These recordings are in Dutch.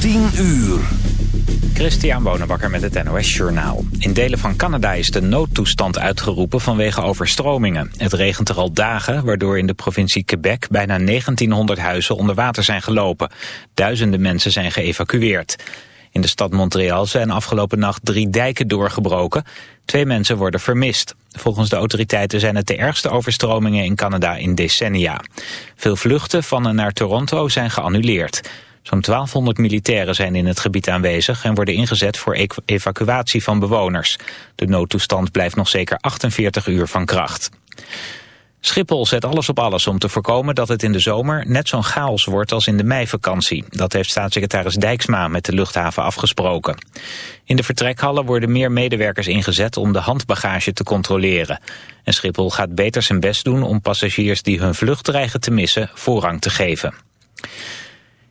10 uur. Christian Bonenbakker met het NOS Journaal. In delen van Canada is de noodtoestand uitgeroepen vanwege overstromingen. Het regent er al dagen, waardoor in de provincie Quebec bijna 1900 huizen onder water zijn gelopen. Duizenden mensen zijn geëvacueerd. In de stad Montreal zijn afgelopen nacht drie dijken doorgebroken. Twee mensen worden vermist. Volgens de autoriteiten zijn het de ergste overstromingen in Canada in decennia. Veel vluchten van en naar Toronto zijn geannuleerd. Zo'n 1200 militairen zijn in het gebied aanwezig en worden ingezet voor evacuatie van bewoners. De noodtoestand blijft nog zeker 48 uur van kracht. Schiphol zet alles op alles om te voorkomen dat het in de zomer net zo'n chaos wordt als in de meivakantie. Dat heeft staatssecretaris Dijksma met de luchthaven afgesproken. In de vertrekhallen worden meer medewerkers ingezet om de handbagage te controleren. En Schiphol gaat beter zijn best doen om passagiers die hun vlucht dreigen te missen voorrang te geven.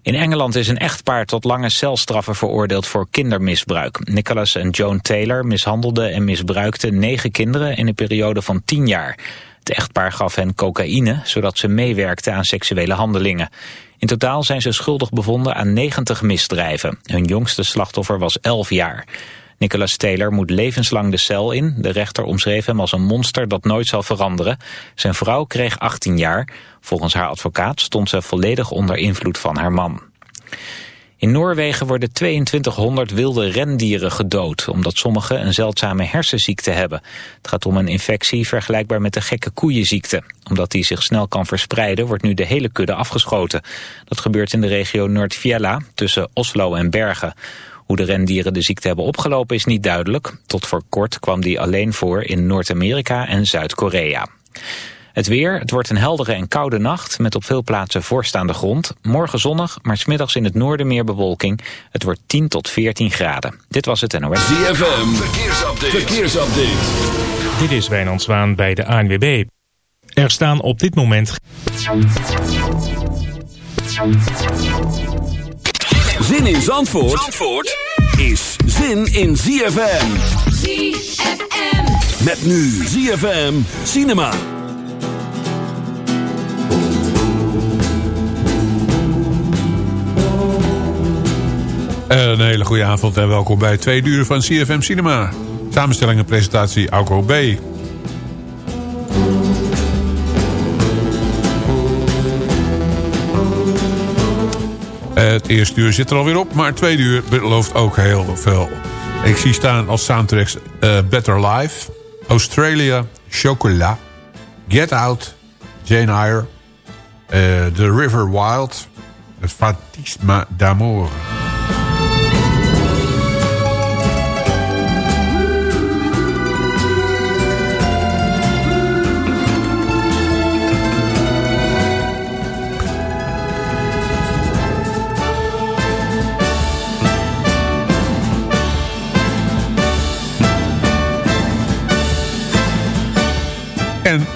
In Engeland is een echtpaar tot lange celstraffen veroordeeld voor kindermisbruik. Nicholas en Joan Taylor mishandelden en misbruikten negen kinderen in een periode van tien jaar. Het echtpaar gaf hen cocaïne, zodat ze meewerkten aan seksuele handelingen. In totaal zijn ze schuldig bevonden aan 90 misdrijven. Hun jongste slachtoffer was 11 jaar. Nicholas Taylor moet levenslang de cel in. De rechter omschreef hem als een monster dat nooit zal veranderen. Zijn vrouw kreeg 18 jaar. Volgens haar advocaat stond ze volledig onder invloed van haar man. In Noorwegen worden 2200 wilde rendieren gedood... omdat sommige een zeldzame hersenziekte hebben. Het gaat om een infectie vergelijkbaar met de gekke koeienziekte. Omdat die zich snel kan verspreiden, wordt nu de hele kudde afgeschoten. Dat gebeurt in de regio Noordfjella, tussen Oslo en Bergen. Hoe de rendieren de ziekte hebben opgelopen is niet duidelijk. Tot voor kort kwam die alleen voor in Noord-Amerika en Zuid-Korea. Het weer, het wordt een heldere en koude nacht met op veel plaatsen vorst aan de grond. Morgen zonnig, maar smiddags in het noorden meer bewolking. Het wordt 10 tot 14 graden. Dit was het NOS. ZFM, verkeersupdate. verkeersupdate. Dit is Wijnand Zwaan bij de ANWB. Er staan op dit moment... Zin in Zandvoort, Zandvoort is zin in ZFM. ZFM. Met nu ZFM Cinema. Een hele goede avond en welkom bij twee uur van CFM Cinema. Samenstelling en presentatie Alco B. Het eerste uur zit er alweer op, maar het tweede uur belooft ook heel veel. Ik zie staan als soundtracks uh, Better Life, Australia, Chocolat, Get Out, Jane Eyre, uh, The River Wild, Fatisma d'Amour.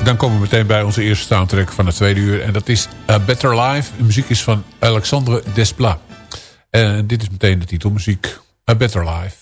Dan komen we meteen bij onze eerste soundtrack van het tweede uur. En dat is A Better Life. De muziek is van Alexandre Desplat. En dit is meteen de titelmuziek. A Better Life.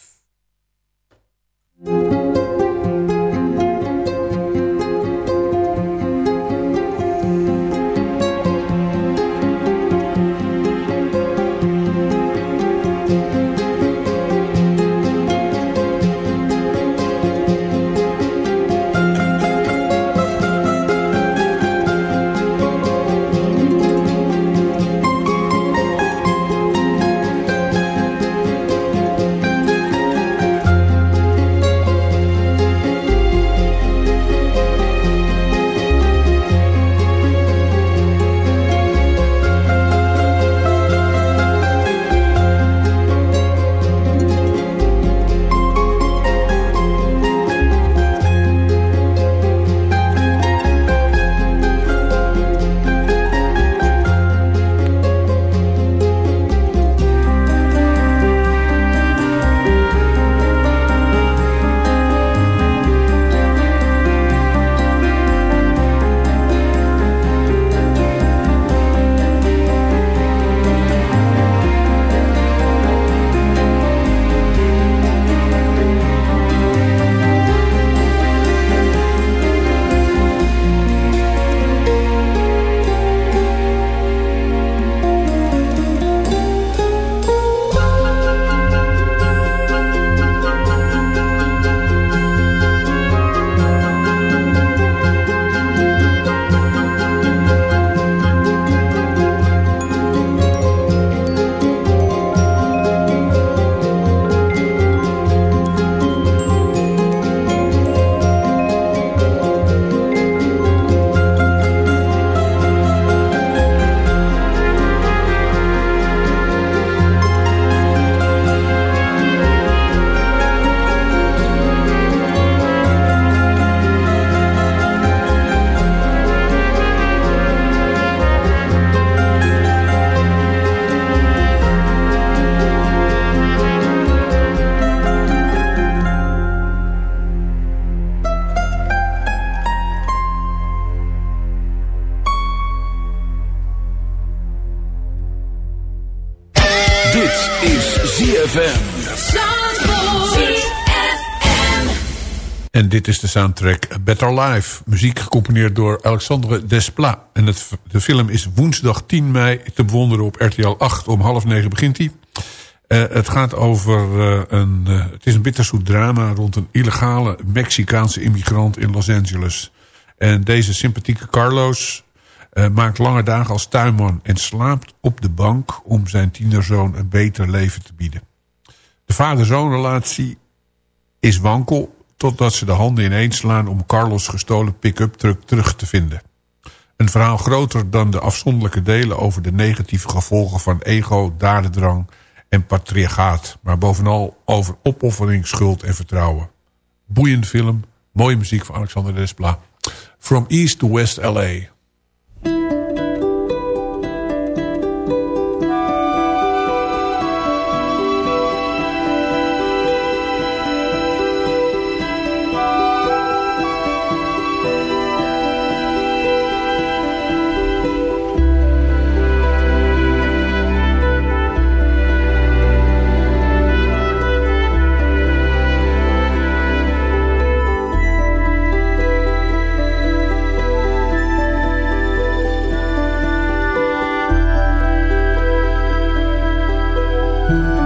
Dit is de soundtrack Better Life. Muziek gecomponeerd door Alexandre Desplat. En de film is woensdag 10 mei te bewonderen op RTL 8. Om half negen begint hij. Uh, het gaat over uh, een... Uh, het is een bitterzoet drama rond een illegale Mexicaanse immigrant in Los Angeles. En deze sympathieke Carlos maakt lange dagen als tuinman... en slaapt op de bank om zijn tienerzoon een beter leven te bieden. De vader-zoon-relatie is wankel... totdat ze de handen ineens slaan om Carlos' gestolen pick-up truck terug te vinden. Een verhaal groter dan de afzonderlijke delen... over de negatieve gevolgen van ego, dadendrang en patriarchaat. Maar bovenal over opoffering, schuld en vertrouwen. Boeiend film, mooie muziek van Alexander Desplat. From East to West L.A. volgende nummer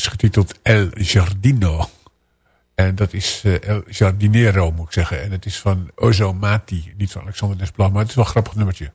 is getiteld El Giardino. En dat is uh, El Giardinero, moet ik zeggen. En het is van Ozo Mati, niet van Alexander Desplat. Maar het is wel een grappig nummertje.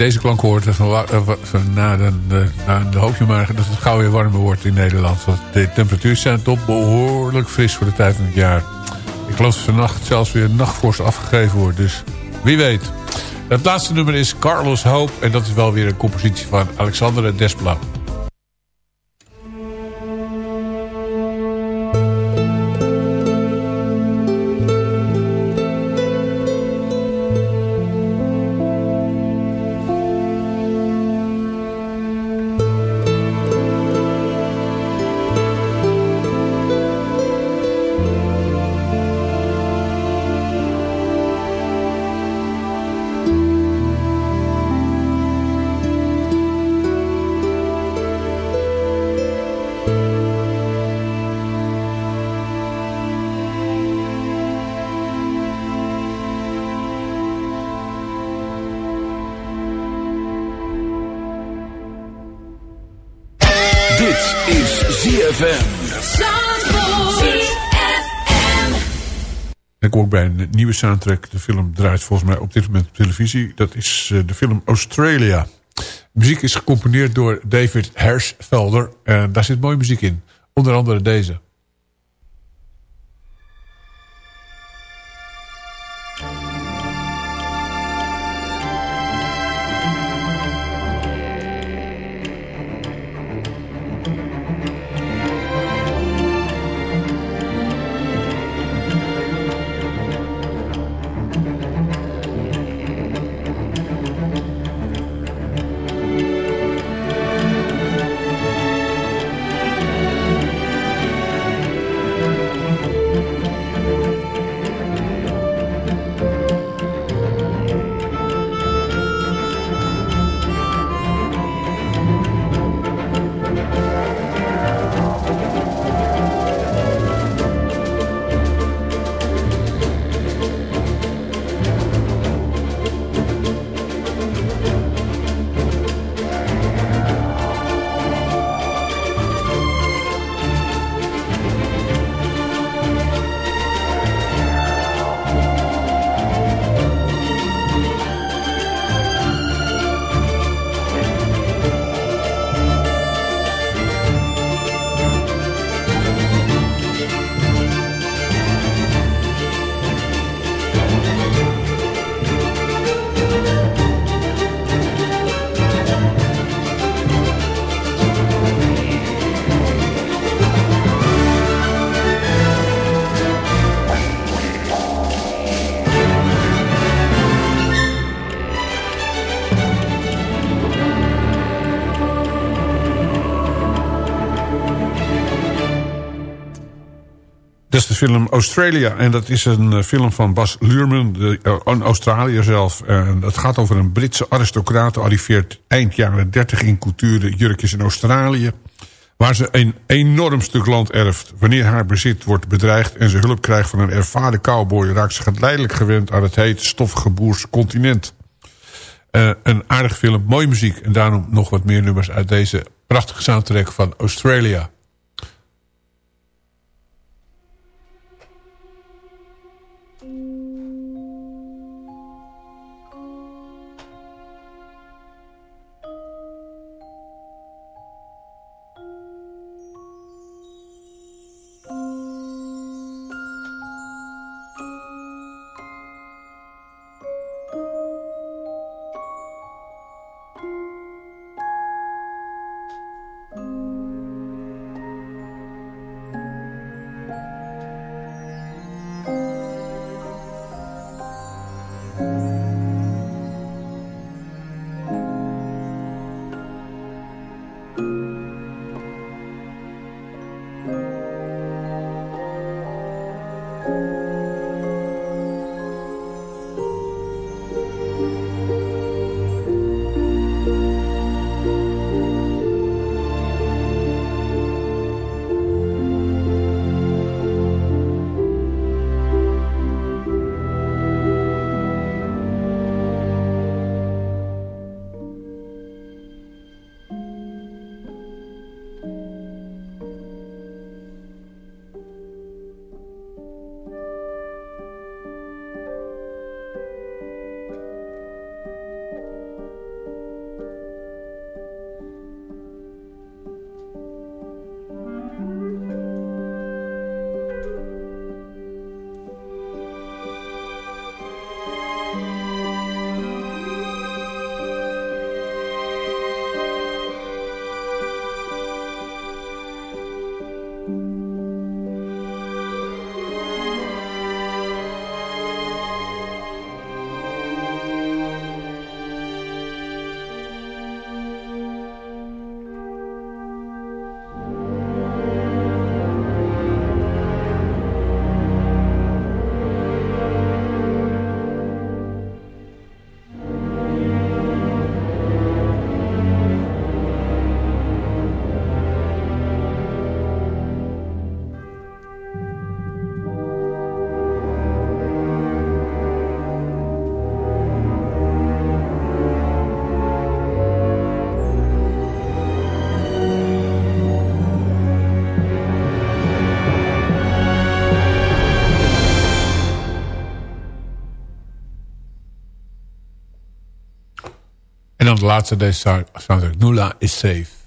Deze klank hoort, van, van, nou, dan, dan, hoop je maar dat het gauw weer warmer wordt in Nederland. Want de temperatuur zijn toch behoorlijk fris voor de tijd van het jaar. Ik geloof dat vannacht zelfs weer nachtvorst afgegeven wordt. Dus wie weet. Het laatste nummer is Carlos Hope. En dat is wel weer een compositie van Alexandre Desplat. ZFM. Ik ook bij een nieuwe soundtrack. De film draait volgens mij op dit moment op televisie. Dat is de film Australia. De muziek is gecomponeerd door David Hersfelder. En daar zit mooie muziek in. Onder andere deze. Film Australia. En dat is een eh, film van Bas Luhrmann, de, uh, Australië zelf. Het gaat over een Britse aristocraat. Arriveert eind jaren 30 in culturen jurkjes in Australië. Waar ze een enorm stuk land erft. Wanneer haar bezit wordt bedreigd en ze hulp krijgt van een ervaren cowboy... raakt ze geleidelijk gewend aan het hete, stoffige boerse continent. Uh, een aardig film, mooie muziek. En daarom nog wat meer nummers uit deze prachtige soundtrack van Australia. Dan de laatste deze soundtrack. Nula is safe.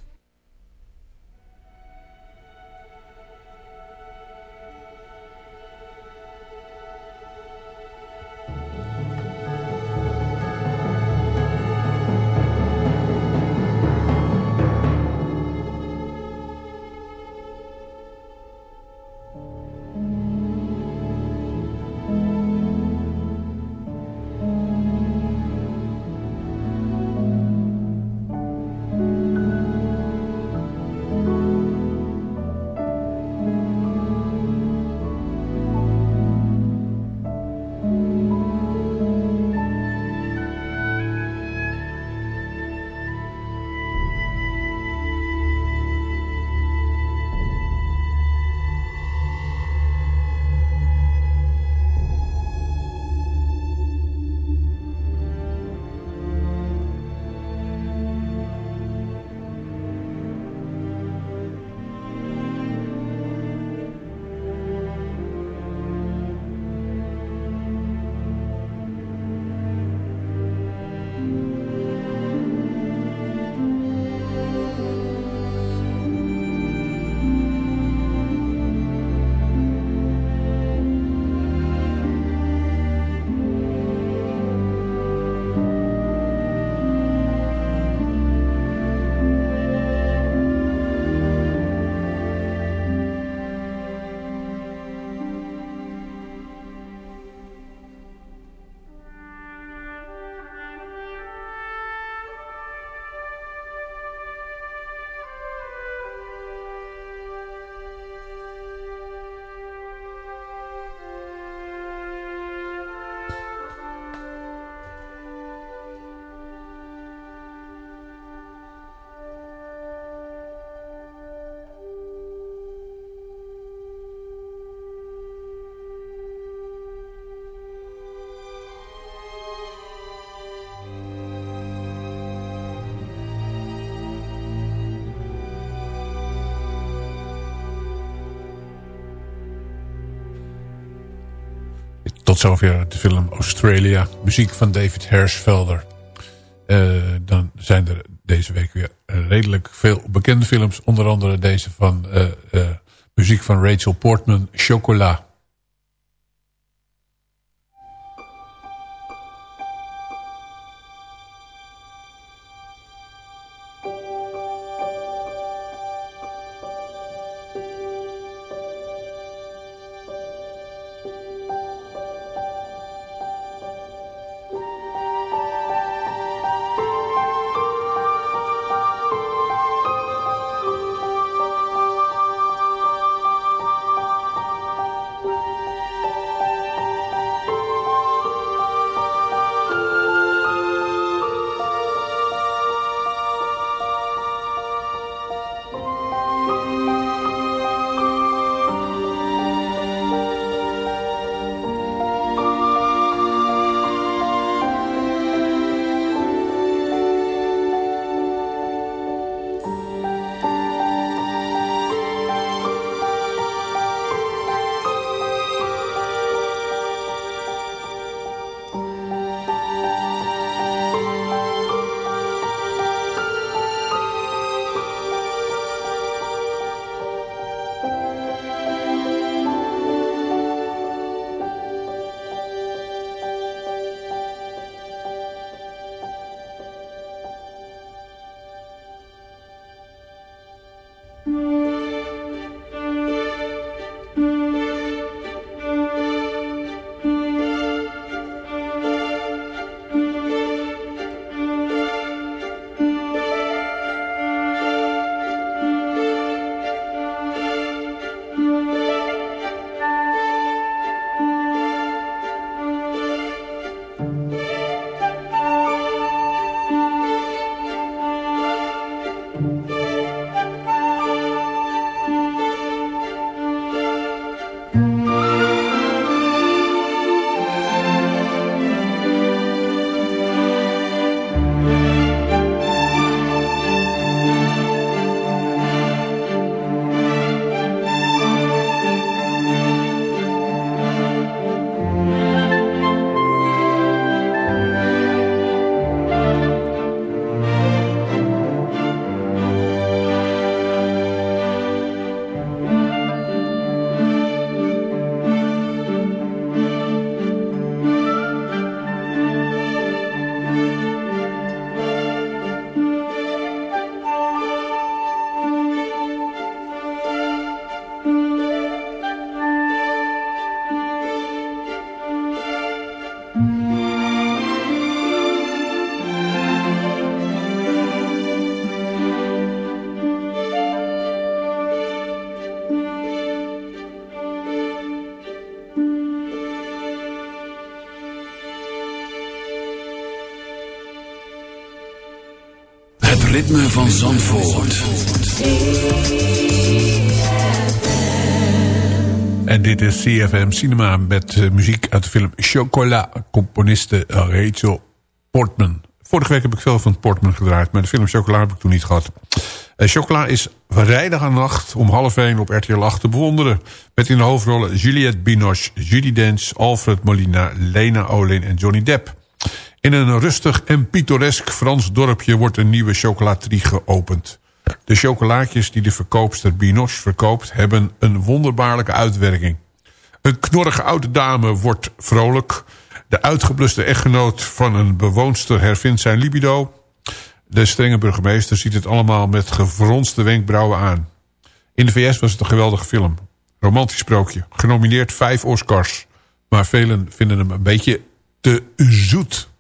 Tot zover de film Australia. Muziek van David Hersfelder. Uh, dan zijn er deze week weer redelijk veel bekende films. Onder andere deze van uh, uh, muziek van Rachel Portman, Chocolat. Ritme van Zandvoort. En dit is CFM Cinema met uh, muziek uit de film Chocola. Componiste Rachel Portman. Vorige week heb ik veel van Portman gedraaid. Maar de film Chocola heb ik toen niet gehad. Uh, Chocola is vrijdag aan nacht om half 1 op RTL 8 te bewonderen. Met in de hoofdrollen Juliette Binoche, Judy Dench, Alfred Molina, Lena Olin en Johnny Depp. In een rustig en pittoresk Frans dorpje wordt een nieuwe chocolaterie geopend. De chocolaatjes die de verkoopster Binoche verkoopt... hebben een wonderbaarlijke uitwerking. Een knorrige oude dame wordt vrolijk. De uitgebluste echtgenoot van een bewoonster hervindt zijn libido. De strenge burgemeester ziet het allemaal met gefronste wenkbrauwen aan. In de VS was het een geweldige film. Romantisch sprookje. Genomineerd vijf Oscars. Maar velen vinden hem een beetje te zoet.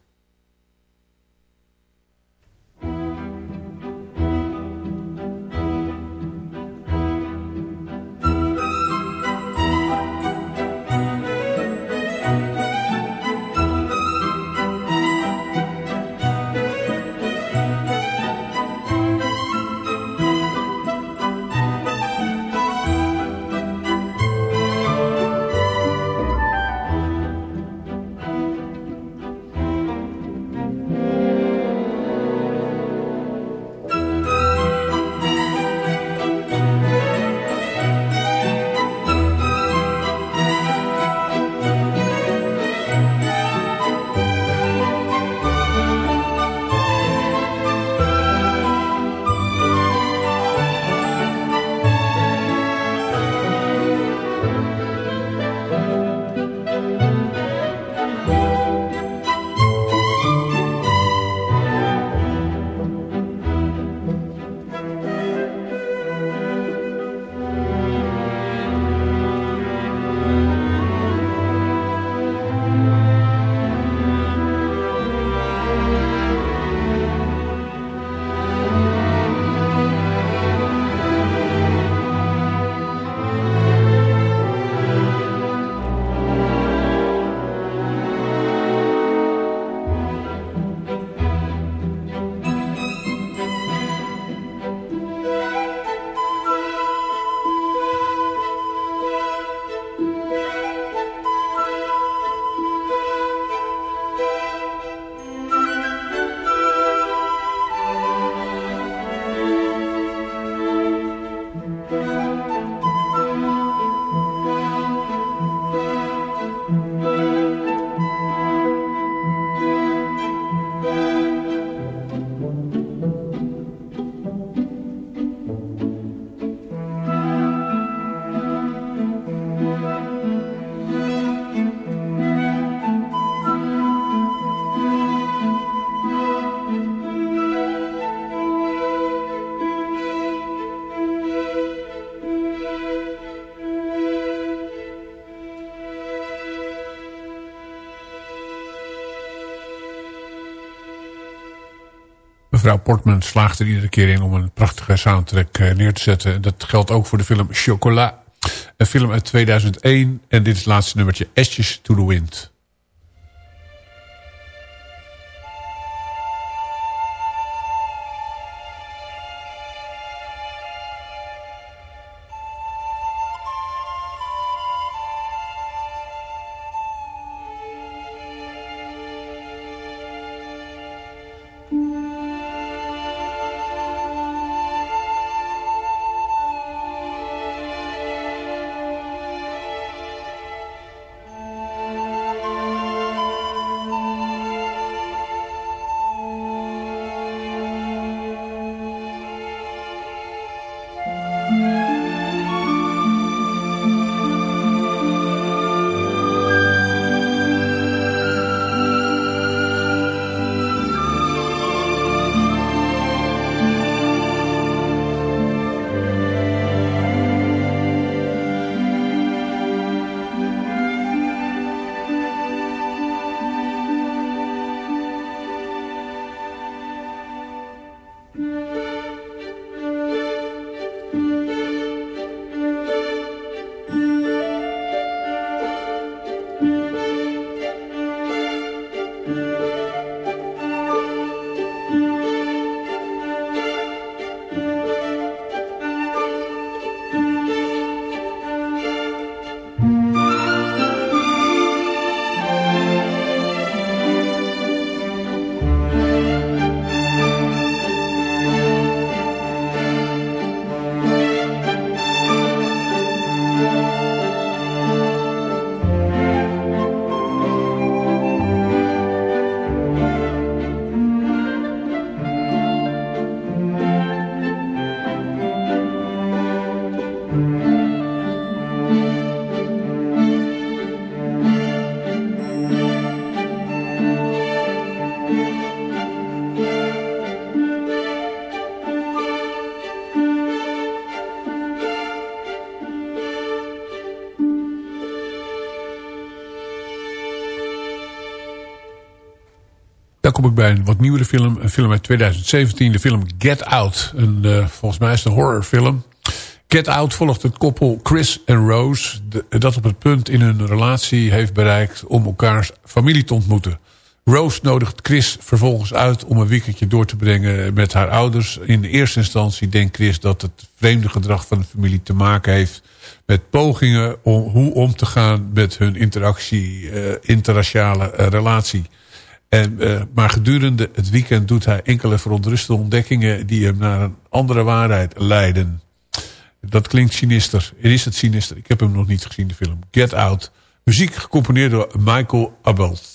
Mevrouw Portman slaagt er iedere keer in om een prachtige soundtrack eh, neer te zetten. Dat geldt ook voor de film Chocolat. Een film uit 2001 en dit is het laatste nummertje Ashes to the Wind. Kom ik bij een wat nieuwere film. Een film uit 2017. De film Get Out. Een, uh, volgens mij is het een horrorfilm. Get Out volgt het koppel Chris en Rose... dat op het punt in hun relatie heeft bereikt... om elkaars familie te ontmoeten. Rose nodigt Chris vervolgens uit om een weekendje door te brengen met haar ouders. In de eerste instantie denkt Chris dat het vreemde gedrag van de familie te maken heeft... met pogingen om hoe om te gaan met hun interactie, uh, interraciale uh, relatie... En, uh, maar gedurende het weekend doet hij enkele verontrustende ontdekkingen... die hem naar een andere waarheid leiden. Dat klinkt sinister. Is het sinister? Ik heb hem nog niet gezien, de film. Get Out. Muziek gecomponeerd door Michael Abelt.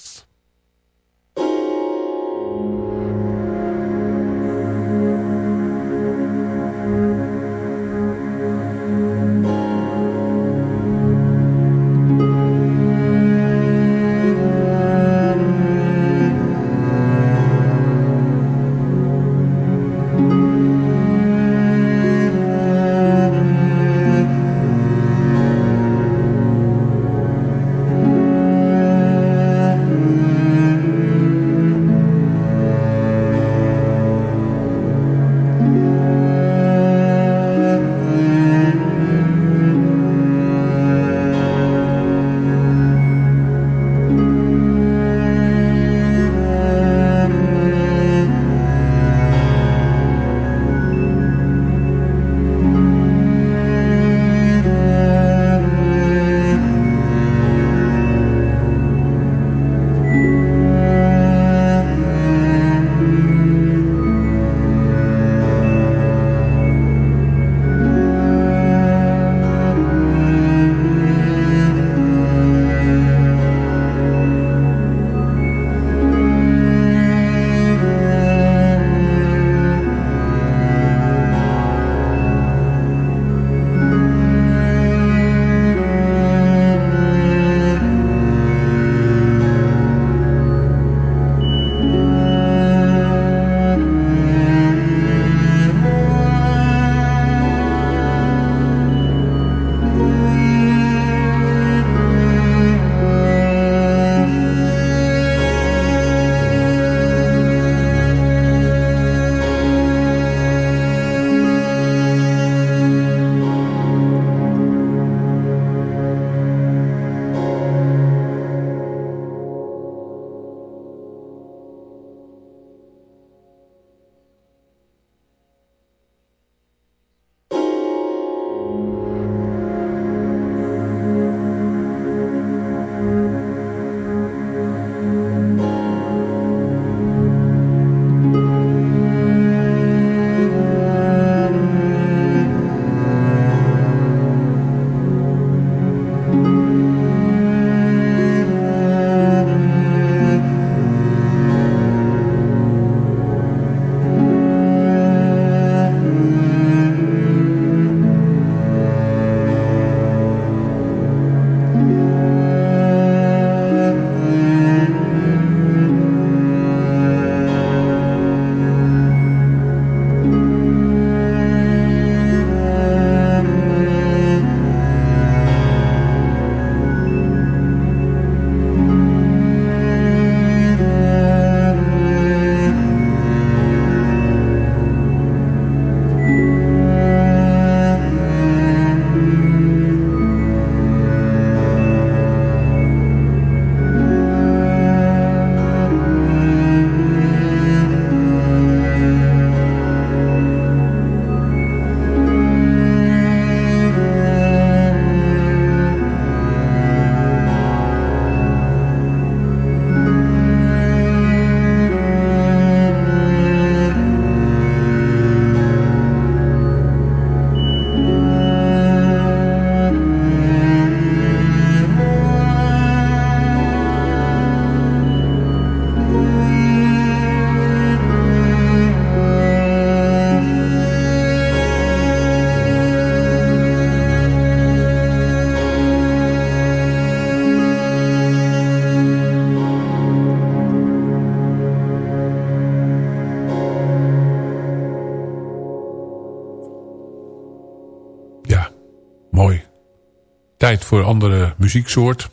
Tijd voor andere muzieksoort.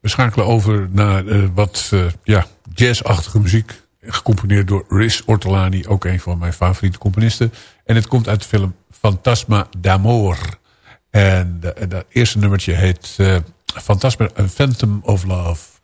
We schakelen over naar uh, wat uh, ja, jazzachtige muziek. gecomponeerd door Riz Ortolani, ook een van mijn favoriete componisten. En het komt uit de film Fantasma d'Amor. En dat eerste nummertje heet uh, Fantasma Phantom of Love.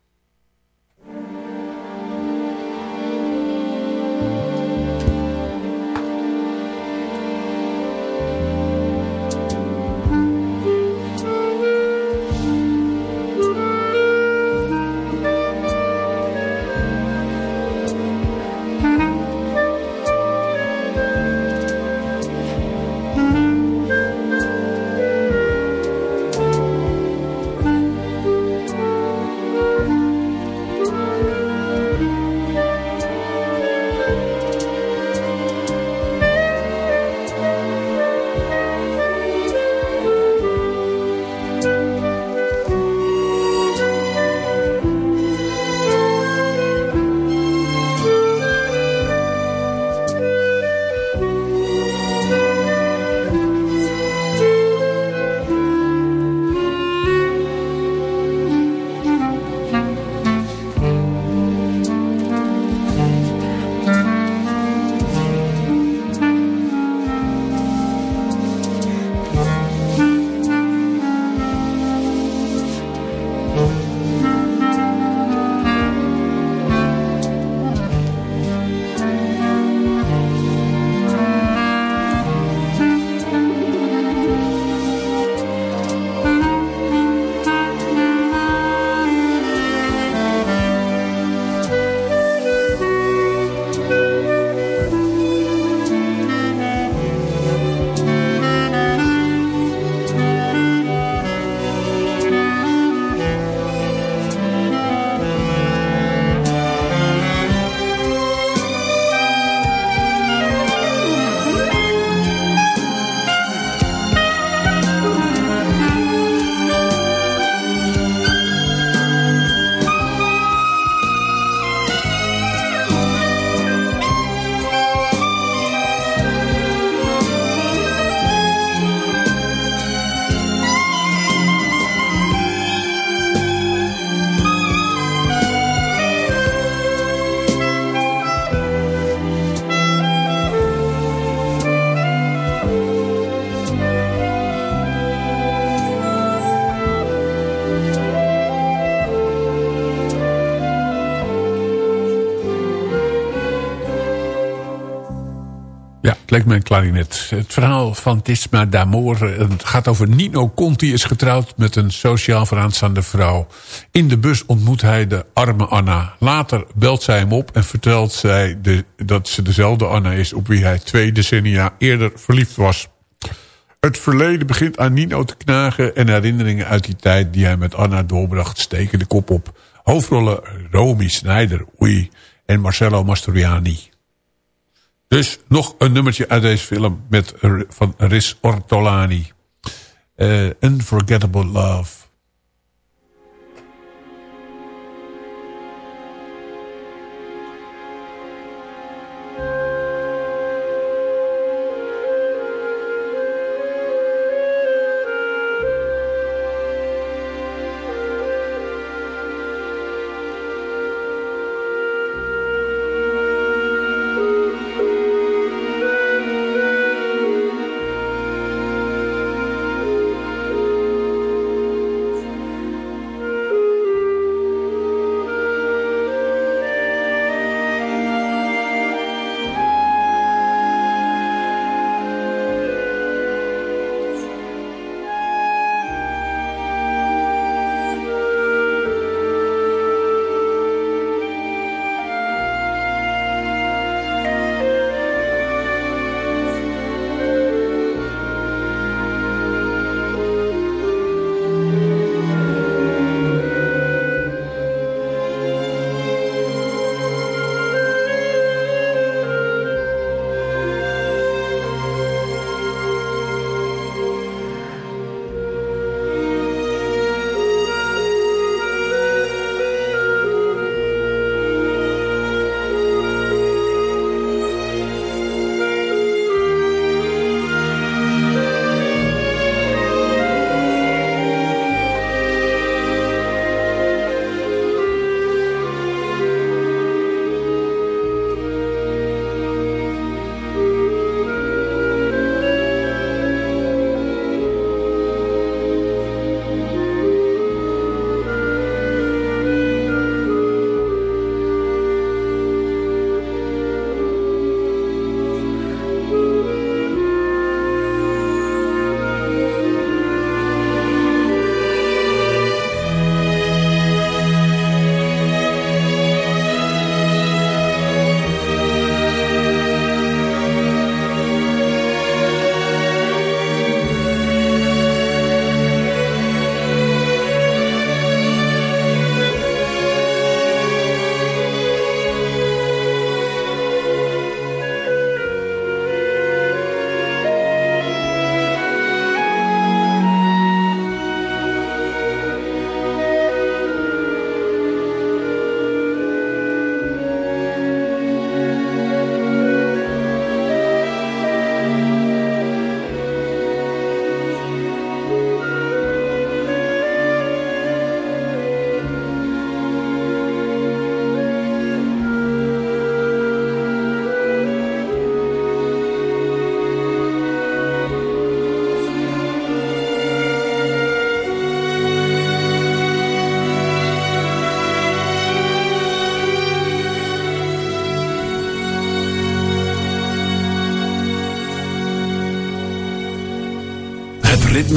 Een klarinet. Het verhaal van Tisma d'Amore het gaat over Nino Conti is getrouwd met een sociaal vooraanstaande vrouw. In de bus ontmoet hij de arme Anna. Later belt zij hem op en vertelt zij de, dat ze dezelfde Anna is op wie hij twee decennia eerder verliefd was. Het verleden begint aan Nino te knagen en herinneringen uit die tijd die hij met Anna doorbracht steken de kop op. Hoofdrollen Romy Snijder, Oei en Marcello Mastroianni. Dus nog een nummertje uit deze film met, van Riz Ortolani. Uh, Unforgettable Love.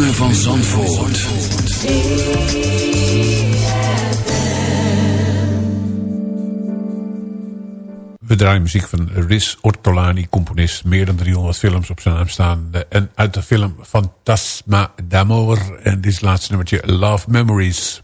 Van Zandvoort. We draaien muziek van Riz Ortolani, componist. Meer dan 300 films op zijn naam staan. En uit de film Fantasma d'Amor. En dit laatste nummertje Love Memories.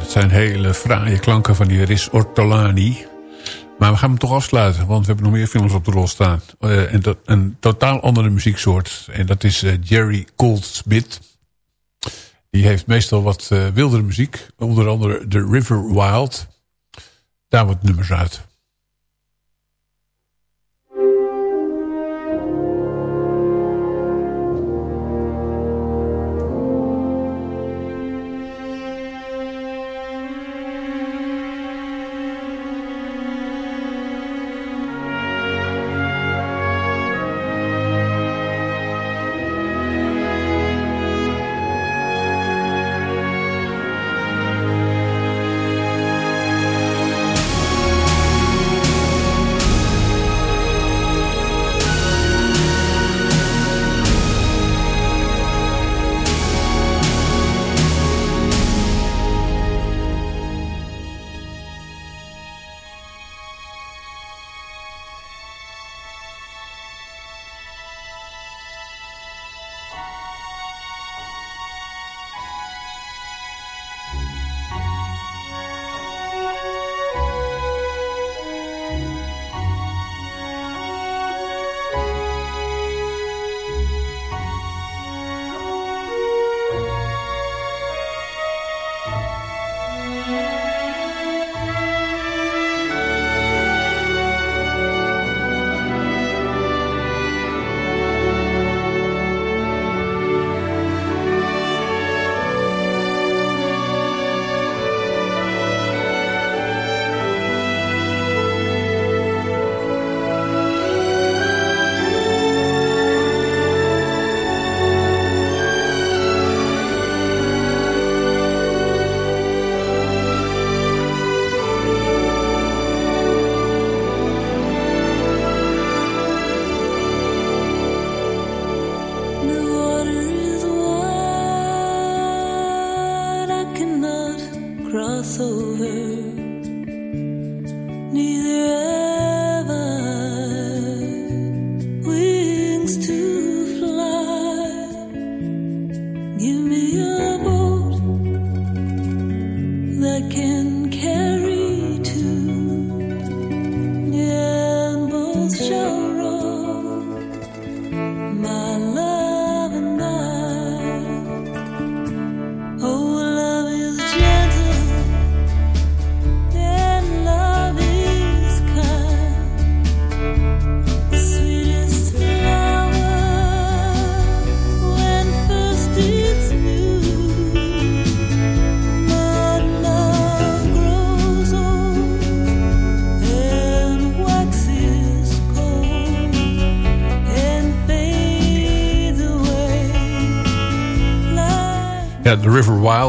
Dat zijn hele fraaie klanken van die Riz Ortolani. Maar we gaan hem toch afsluiten, want we hebben nog meer films op de rol staan. Uh, en dat, een totaal andere muzieksoort. En dat is uh, Jerry Goldsmith. Die heeft meestal wat uh, wildere muziek. Onder andere The River Wild. Daar wat nummers uit.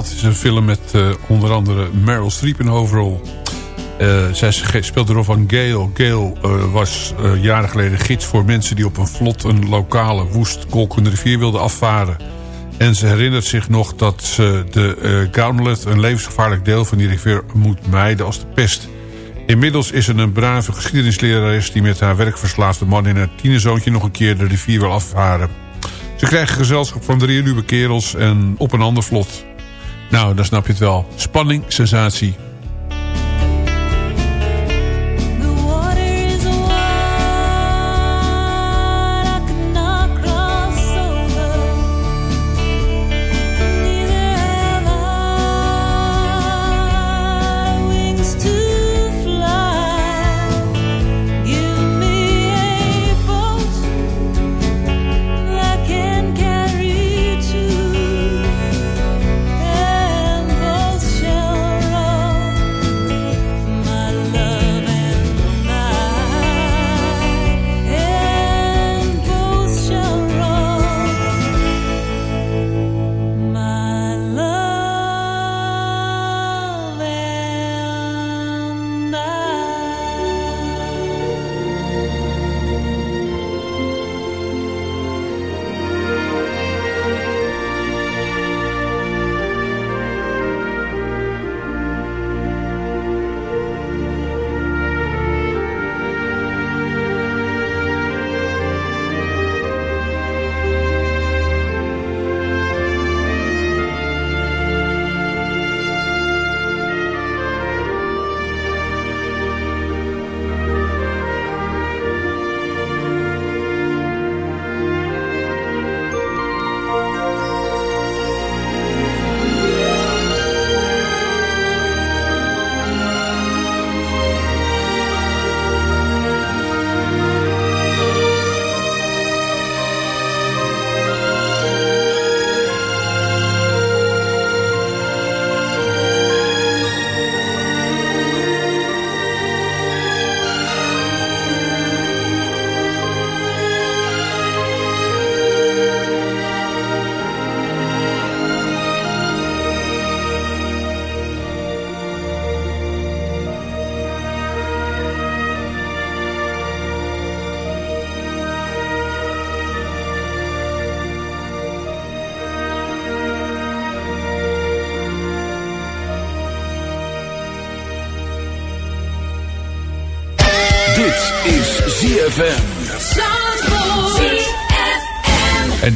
Wild is een film met uh, onder andere Meryl Streep in hoofdrol. Uh, zij speelt de rol van Gail. Gail uh, was jaren geleden gids voor mensen die op een vlot... een lokale woest kolkende rivier wilden afvaren. En ze herinnert zich nog dat ze de Gauntlet... een levensgevaarlijk deel van die rivier moet mijden als de pest. Inmiddels is er een brave geschiedenislerares... die met haar werkverslaafde man en haar tienerzoontje... nog een keer de rivier wil afvaren. Ze krijgen gezelschap van drie nieuwe kerels en op een ander vlot. Nou, dan snap je het wel. Spanning, sensatie,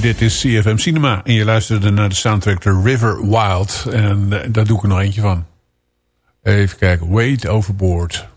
dit is CFM Cinema. En je luisterde naar de soundtrack The River Wild. En uh, daar doe ik er nog eentje van. Even kijken. Wait Overboard.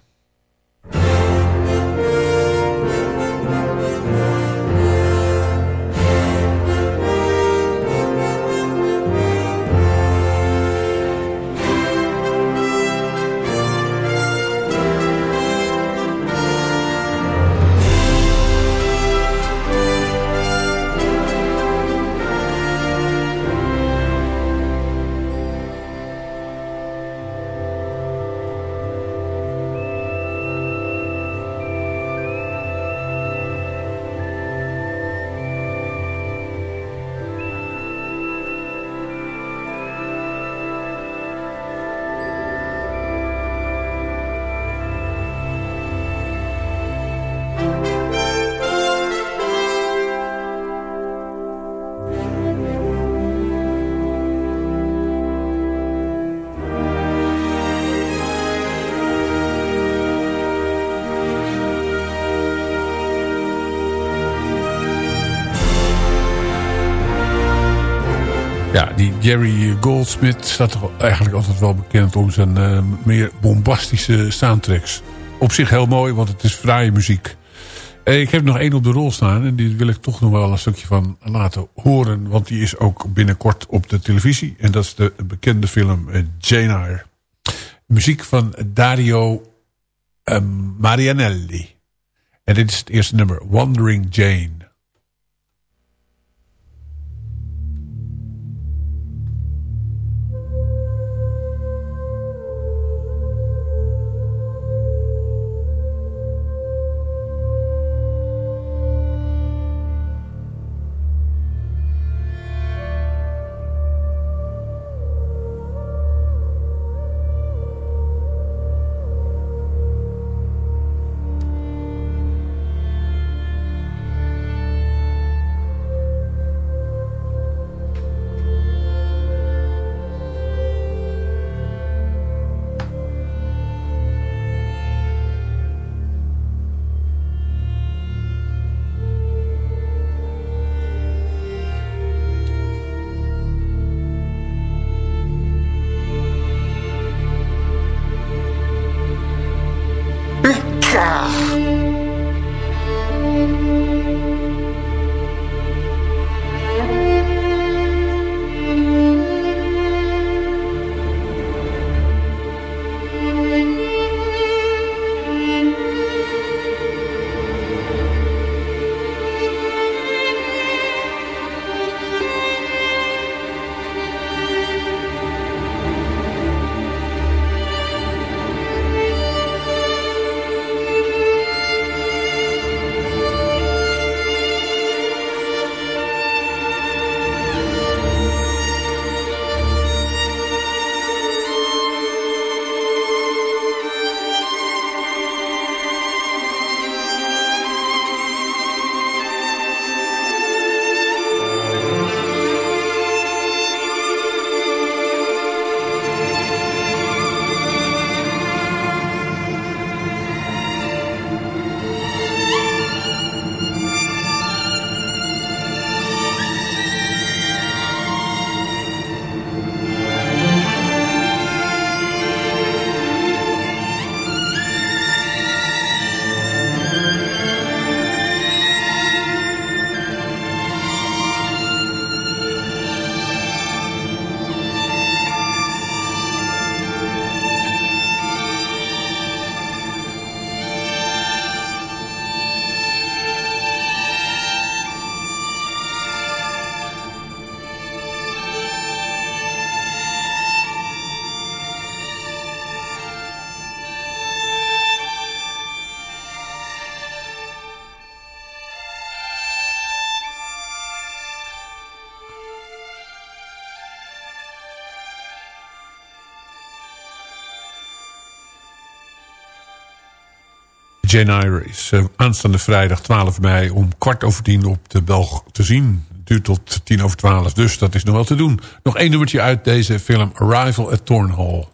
Jerry Goldsmith staat toch eigenlijk altijd wel bekend om zijn uh, meer bombastische soundtracks. Op zich heel mooi, want het is fraaie muziek. Uh, ik heb nog één op de rol staan en die wil ik toch nog wel een stukje van laten horen. Want die is ook binnenkort op de televisie. En dat is de bekende film uh, Jane Eyre. Muziek van Dario Marianelli. En dit is het eerste nummer, Wandering Jane. Jane Eyre is uh, aanstaande vrijdag 12 mei om kwart over tien op de Belg te zien. Duurt tot tien over twaalf, dus dat is nog wel te doen. Nog één nummertje uit deze film Arrival at Thornhall.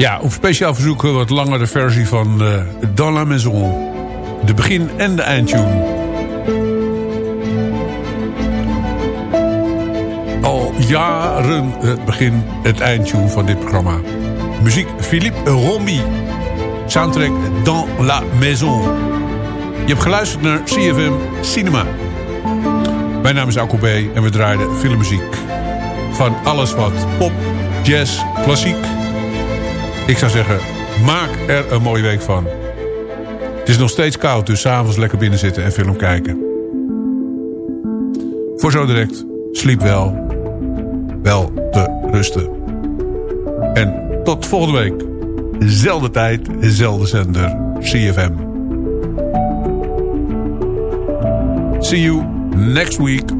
Ja, op speciaal verzoek een wat langere versie van uh, Dans la Maison. De begin- en de eindtune. Al jaren het begin, het eindtune van dit programma. Muziek Philippe Rombi. Soundtrack Dans la Maison. Je hebt geluisterd naar CFM Cinema. Mijn naam is Alko B. en we draaiden filmmuziek. Van alles wat pop, jazz, klassiek. Ik zou zeggen, maak er een mooie week van. Het is nog steeds koud, dus s'avonds lekker binnen zitten en film kijken. Voor zo direct, sliep wel. Wel te rusten. En tot volgende week. Zelfde tijd, zelfde zender, CFM. See you next week.